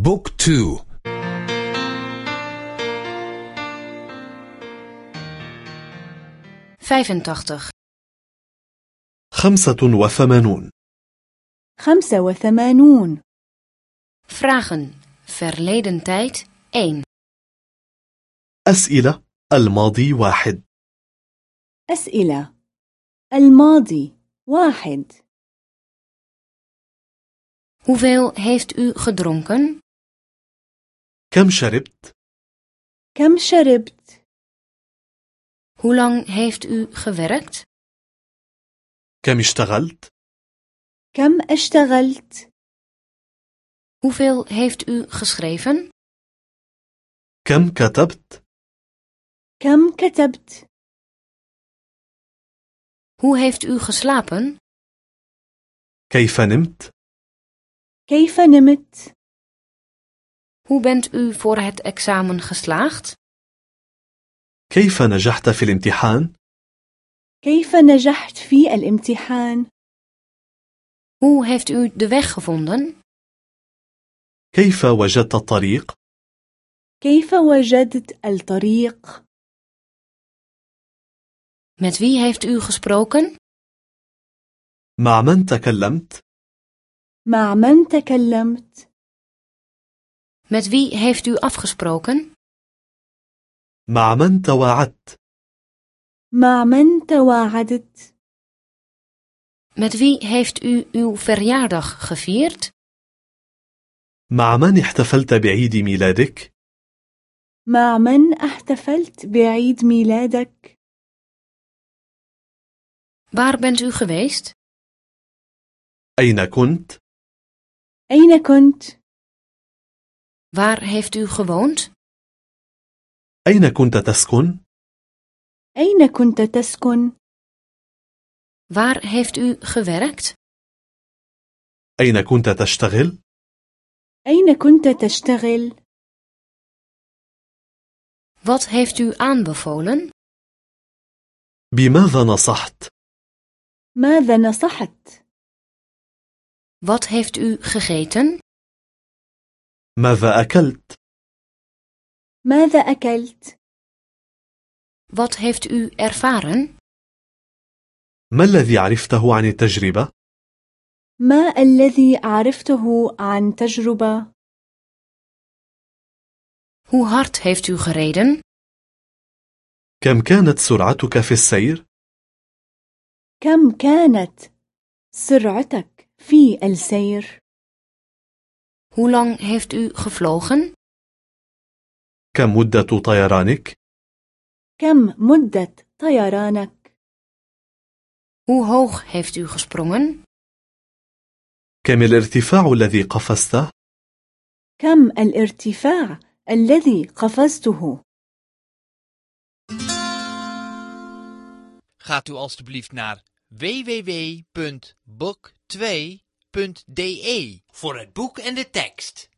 بوك تو. vijfentachtig, خمسة وثمانون. خمسة وثمانون. Vragen, verleden tijd 1, أسئلة الماضي واحد. أسئلة. الماضي واحد. Hoeveel heeft u gedronken? كم شربت؟ كم شربت؟ هو لونج هيفت يو gewerkt؟ كم اشتغلت؟ كم اشتغلت؟ Hoeveel heeft u geschreven? كم كتبت؟ كم كتبت؟ Hoe heeft u geslapen? كيف نمت؟ كيف نمت؟ Hoe bent u voor het examen geslaagd? كيف نجحت في الامتحان؟ كيف نجحت في الامتحان Hoe heeft u de weg gevonden? كيف وجدت الطريق؟ كيف وجدت الطريق Met wie heeft u gesproken? مع من تكلمت؟ مع من تكلمت Met wie heeft u afgesproken? مع من تواعدت؟ مع من تواعدت Met wie heeft u uw verjaardag gevierd? مع من احتفلت بعيد ميلادك؟ مع من احتفلت بعيد ميلادك Waar bent u geweest? أين كنت؟ أين كنت Waar heeft u gewoond? أين كنت تسكن؟ أين كنت تسكن Waar heeft u gewerkt? أين كنت تشتغل؟ أين كنت تشتغل Wat heeft u aanbevolen? بماذا نصحت؟ ماذا نصحت Wat heeft u gegeten? ماذا أكلت؟ ماذا أكلت Wat heeft u ervaren? ما الذي عرفته عن التجربة؟ ما الذي عرفته عن تجربة Hoe hard heeft u gereden? كم كانت سرعتك في السير؟ كم كانت سرعتك في السير Hoe lang heeft u gevlogen? كم مدة طيرانك؟ كم مدة طيرانك Hoe hoog heeft u gesprongen? كم الارتفاع الذي قفزته؟ كم الارتفاع الذي قفزته Gaat u alstublieft naar www.book2.de voor het boek en de tekst.